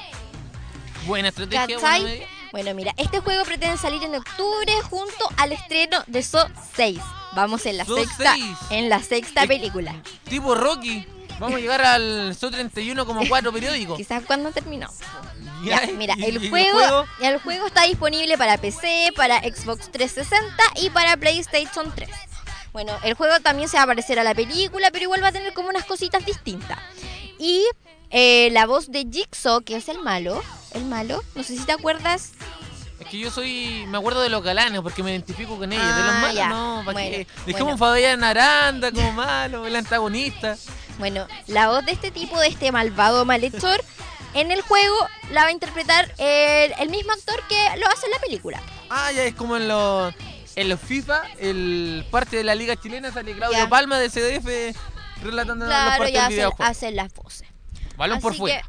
Buena estrategia, buena. Bueno, mira, este juego pretende salir en octubre junto al estreno de So 6. Vamos en la So sexta, 6. en la sexta Es- película. Tipo Rocky. Vamos a llegar al SO 31 como cuatro periódicos. Quizás cuando terminó. Ya, mira, y- el y juego, el juego está disponible para PC, para Xbox 360 y para PlayStation 3. Bueno, el juego también se va a parecer a la película, pero igual va a tener como unas cositas distintas. Y eh, la voz de Jigsaw, que es el malo, el malo, no sé si te acuerdas. Es que yo soy. Me acuerdo de los galanes porque me identifico con ellos. de los Ah, malos, ya. no. ¿para Bueno, qué? Dejemos Fabián Aranda como malo, el antagonista. Bueno, la voz de este tipo, de este malvado malhechor, en el juego la va a interpretar el, el mismo actor que lo hace en la película. Ah, ya es como en los. En los FIFA, el parte de la liga chilena sale Claudio Ya. Palma de CDF relatando los Claro, partidos ya del hacen, videojuego. hacen las voces. Balón por fuera. que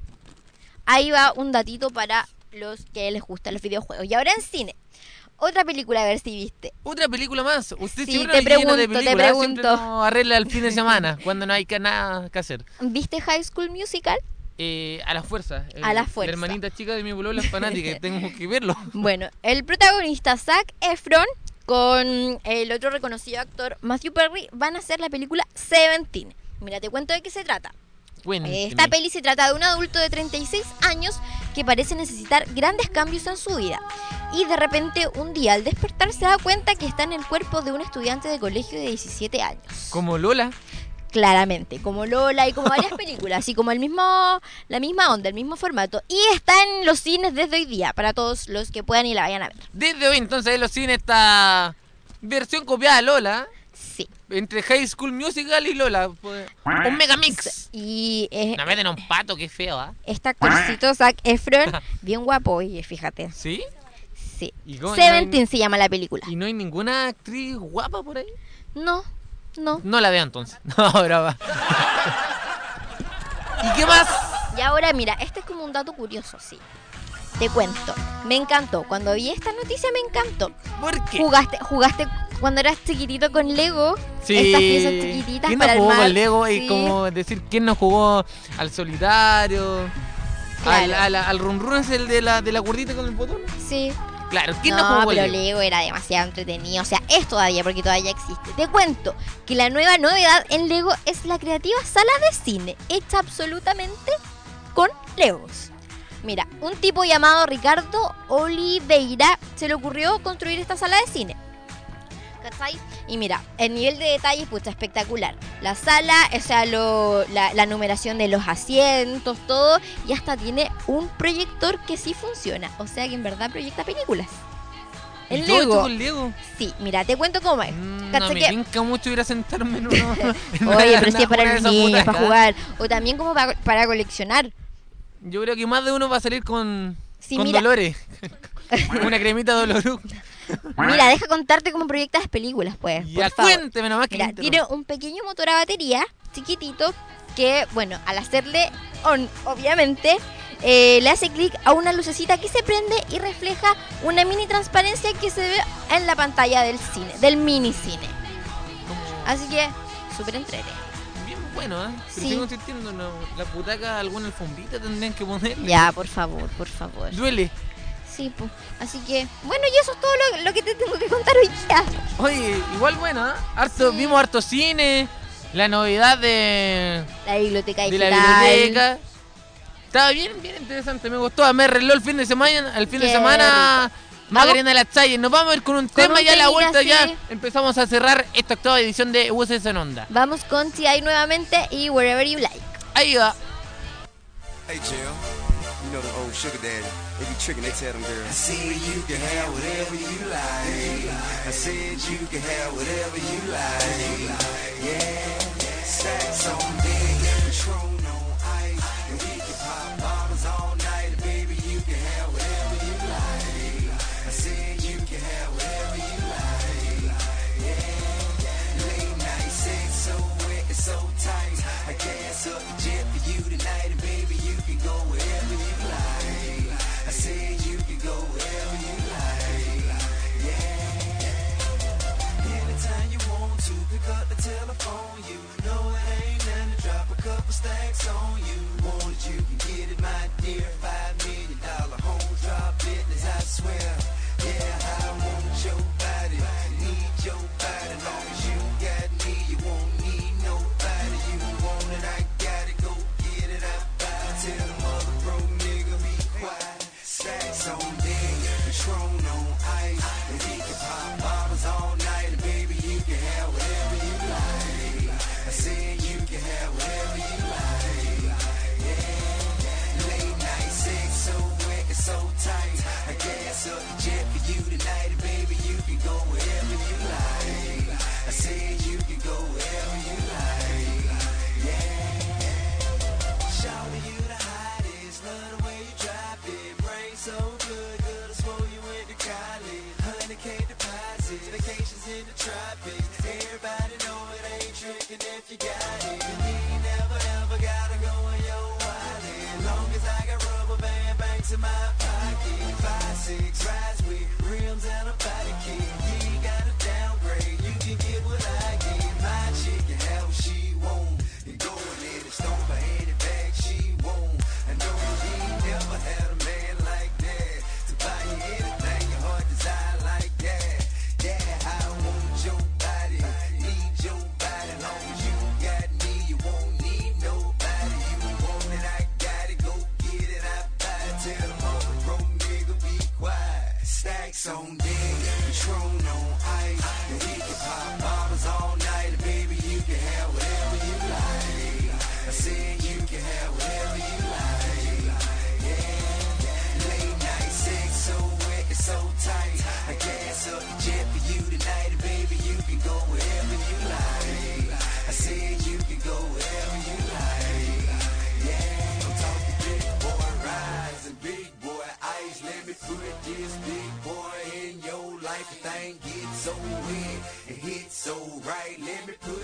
ahí va un datito para los que les gustan los videojuegos. Y ahora en cine. Otra película, a ver si viste. Otra película más. Usted Sí, siempre te de pregunto, te películas, siempre pregunto. arregla el fin de semana cuando no hay que nada que hacer. ¿Viste High School Musical? Eh, a la fuerza. Eh, A la fuerza. La hermanita chica de mi polola es fanática tengo que verlo. Bueno, el protagonista Zac Efron con el otro reconocido actor Matthew Perry van a hacer la película Seventeen. Mira, te cuento de qué se trata. Bueno, Esta peli se trata de un adulto de 36 años que parece necesitar grandes cambios en su vida. Y de repente un día al despertar se da cuenta que está en el cuerpo de un estudiante de colegio de 17 años. Como Lola. Claramente, como Lola y como varias películas, así como el mismo, la misma onda, el mismo formato. Y está en los cines desde hoy día, para todos los que puedan y la vayan a ver. Desde hoy entonces en los cines esta versión copiada de Lola. Entre High School Musical y Lola. pues, un mega mix. Y eh, No meten a un pato, qué feo, ¿ah? este actorcito, Zac Efron, bien guapo, oye, fíjate. ¿Sí? Sí. ¿Y cómo- Seventeen se llama la película. ¿Y no hay ninguna actriz guapa por ahí? No, no. No la veo entonces. No, brava. ¿Y qué más? Y ahora, mira, este es como un dato curioso, sí. Te cuento. Me encantó. Cuando vi esta noticia me encantó. ¿Por qué? Jugaste, jugaste cuando eras chiquitito con Lego. Sí. Estas piezas chiquititas ¿Quién no para jugó armar. con Lego? Y Sí. como decir, ¿quién no jugó al solitario? Al, Claro. al, al run run es el de la, de la gordita con el botón. Sí. Claro, ¿quién no, no, jugó pero Lego? Lego era demasiado entretenido. O sea, es todavía, porque todavía existe. Te cuento que la nueva novedad en Lego es la creativa sala de cine, hecha absolutamente con Legos. Mira, un tipo llamado Ricardo Oliveira se le ocurrió construir esta sala de cine. ¿Cachai? Y mira, el nivel de detalle, pucha, espectacular. La sala, o sea, lo- la, la numeración de los asientos, todo, y hasta tiene un proyector que sí funciona. O sea que en verdad proyecta películas. ¿Y El Lego. Sí, mira, te cuento cómo es. No ¿Cachai me que- mucho ir a sentarme en uno. en Oye, una- pero si es para los niños, para butacas. jugar. O también como para, para coleccionar. Yo creo que más de uno va a salir con, Sí, con mira. dolores. una cremita dolorú. Mira, deja contarte cómo proyectas las películas, pues. Ya, por favor. cuénteme nomás que Mira, tiene un pequeño motor a batería, chiquitito, que, bueno, al hacerle on, obviamente, eh, le hace clic a una lucecita que se prende y refleja una mini transparencia que se ve en la pantalla del cine, del mini cine. Así que, súper entrete. Bien bueno, ¿eh? Pero Sí. insistiendo, no, la butaca, alguna alfombrita tendrían que ponerle. Ya, por favor, por favor. Duele. Sí, pues. Así que, bueno, y eso es todo lo, lo que te tengo que contar hoy día. Oye, igual bueno, ¿eh? Harto, Vimos harto cine, la novedad de, La biblioteca de la biblioteca. Estaba bien, bien interesante, me gustó. Me arregló el fin de semana, el fin de semana rico. Macarena Las Chayes. Nos vamos a ir con un tema un ya a la vuelta ya empezamos a cerrar esta octava edición de USS en Onda. Vamos con TI nuevamente y Wherever You Like. Ahí va. Hey, Jill. You know the old sugar daddy. They be tricking, they tell them girls. I said you can have whatever you like. I said you can have whatever you like. Yeah, sex on deck, Patron couple stacks on you. Want it, you can get it, my dear. Five million dollar home drop business, I swear. Put this big boy in your life. The thing gets so wet and hits so right. Let me put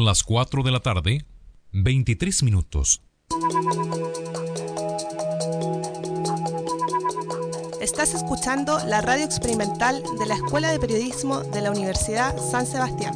Son las 4 de la tarde, 23 minutos. Estás escuchando la radio experimental de la Escuela de Periodismo de la Universidad San Sebastián.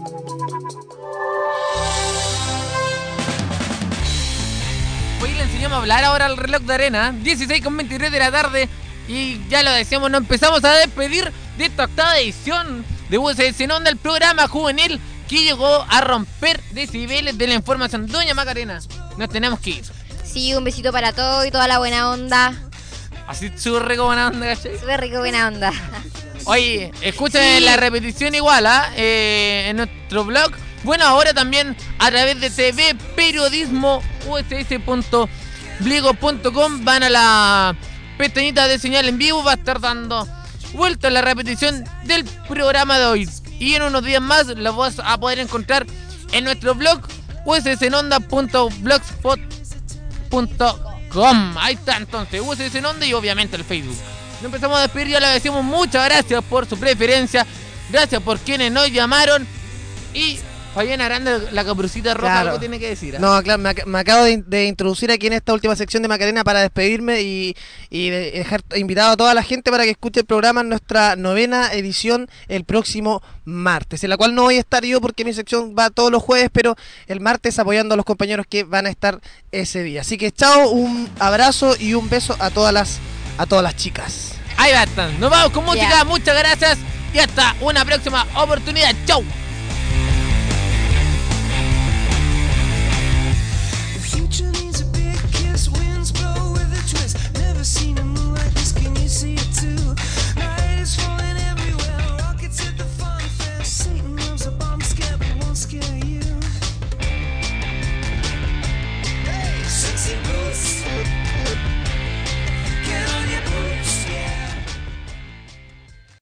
Hoy le enseñamos a hablar ahora al reloj de arena, 16 con 23 de la tarde. Y ya lo decíamos, nos empezamos a despedir de esta octava edición de USS en Onda, el programa juvenil que llegó a romper decibeles de la información. Doña Macarena, nos tenemos que ir. Sí, un besito para todo y toda la buena onda. Así súper rico buena onda, ¿cachai? Súper rico, buena onda. Oye, escuchen Sí. la repetición igual, ¿ah? Eh, en nuestro blog. Bueno, ahora también a través de TV Periodismo uss.bligo.com van a la pestañita de señal en vivo. Va a estar dando vuelta la repetición del programa de hoy. Y en unos días más lo vas a poder encontrar en nuestro blog ussononda.blogspot.com. Ahí está entonces, USS en Onda y obviamente el Facebook. Nos empezamos a despedir, ya le decimos muchas gracias por su preferencia, gracias por quienes nos llamaron y Fabiana Aranda, la caperucita roja, Claro. algo tiene que decir. ¿ah? No, claro, me, ac- me acabo de, in- de introducir aquí en esta última sección de Macarena para despedirme y, y de- dejar invitado a toda la gente para que escuche el programa en nuestra novena edición el próximo martes, en la cual no voy a estar yo porque mi sección va todos los jueves, pero el martes apoyando a los compañeros que van a estar ese día. Así que chao, un abrazo y un beso a todas las a todas las chicas. Ahí va, están. Nos vamos con música, muchas gracias y hasta una próxima oportunidad. Chau. see it too.